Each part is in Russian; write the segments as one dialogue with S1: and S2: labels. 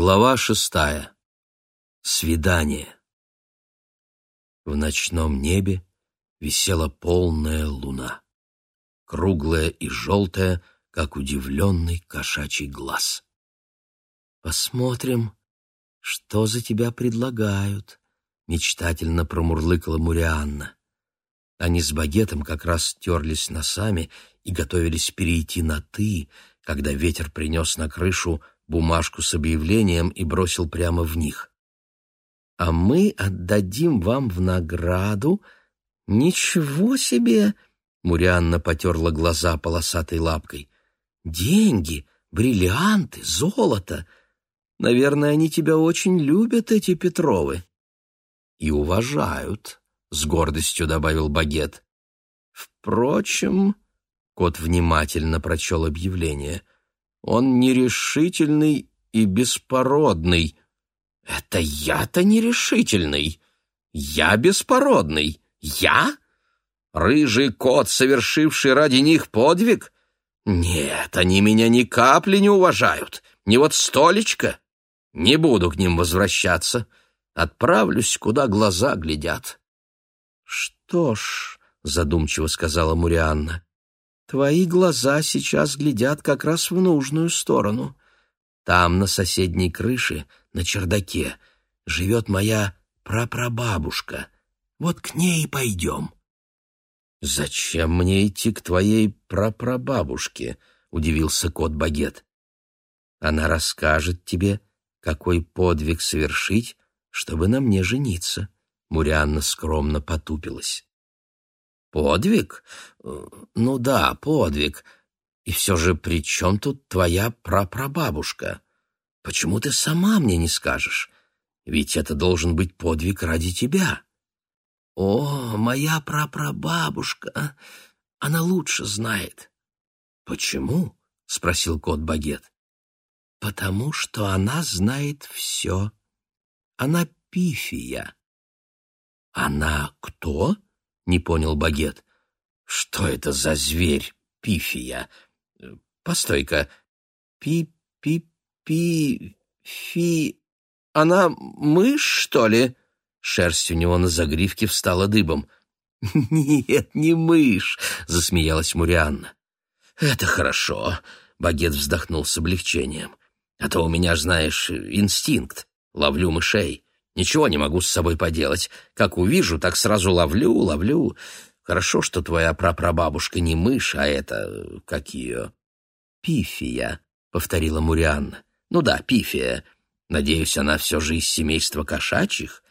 S1: Глава шестая. Свидание. В ночном небе висела полная луна, круглая и желтая, как удивленный кошачий глаз. «Посмотрим, что за тебя предлагают», — мечтательно промурлыкала Мурианна. Они с багетом как раз терлись носами и готовились перейти на «ты», когда ветер принес на крышу бумажку с объявлением и бросил прямо в них. «А мы отдадим вам в награду...» «Ничего себе!» — Мурианна потерла глаза полосатой лапкой. «Деньги, бриллианты, золото! Наверное, они тебя очень любят, эти Петровы». «И уважают», — с гордостью добавил Багет. «Впрочем...» — кот внимательно прочел объявление — он нерешительный и беспородный. Это я-то нерешительный. Я беспородный. Я? Рыжий кот, совершивший ради них подвиг? Нет, они меня ни капли не уважают. Ни вот столечко. Не буду к ним возвращаться. Отправлюсь, куда глаза глядят. Что ж, задумчиво сказала Мурианна, Твои глаза сейчас глядят как раз в нужную сторону. Там, на соседней крыше, на чердаке, живет моя прапрабабушка. Вот к ней пойдем». «Зачем мне идти к твоей прапрабабушке?» — удивился кот Багет. «Она расскажет тебе, какой подвиг совершить, чтобы на мне жениться». Мурианна скромно потупилась. Подвиг? Ну да, подвиг. И все же при чем тут твоя прапрабабушка? Почему ты сама мне не скажешь? Ведь это должен быть подвиг ради тебя. О, моя прапрабабушка, она лучше знает. Почему? спросил кот Багет. Потому что она знает все. Она пифия. Она кто? Не понял Багет. Что это за зверь, пифия? Постой-ка. Пи-пи-пи-фи... Она мышь, что ли? Шерсть у него на загривке встала дыбом. «Нет, не мышь», — засмеялась Мурианна. «Это хорошо», — Багет вздохнул с облегчением. «А то у меня, знаешь, инстинкт. Ловлю мышей. Ничего не могу с собой поделать. Как увижу, так сразу ловлю, ловлю. Хорошо, что твоя прапрабабушка не мышь, а это... как ее? Пифия, — повторила Мурианна. Ну да, Пифия. Надеюсь, она все же из семейства кошачьих?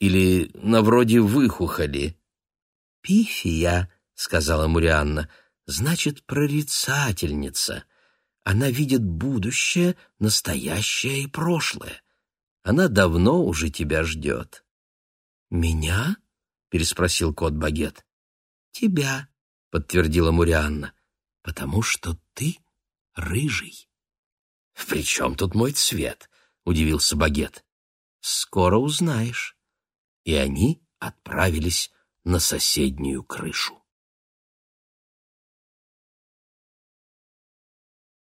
S1: Или на вроде выхухоли? Пифия, — сказала Мурианна, — значит, прорицательница. Она видит будущее, настоящее и прошлое. Она давно уже тебя ждет». «Меня?» — переспросил кот Багет. «Тебя», — подтвердила Мурианна, — «потому что ты рыжий». «При чем тут мой цвет?» — удивился Багет. «Скоро узнаешь». И они отправились на соседнюю крышу.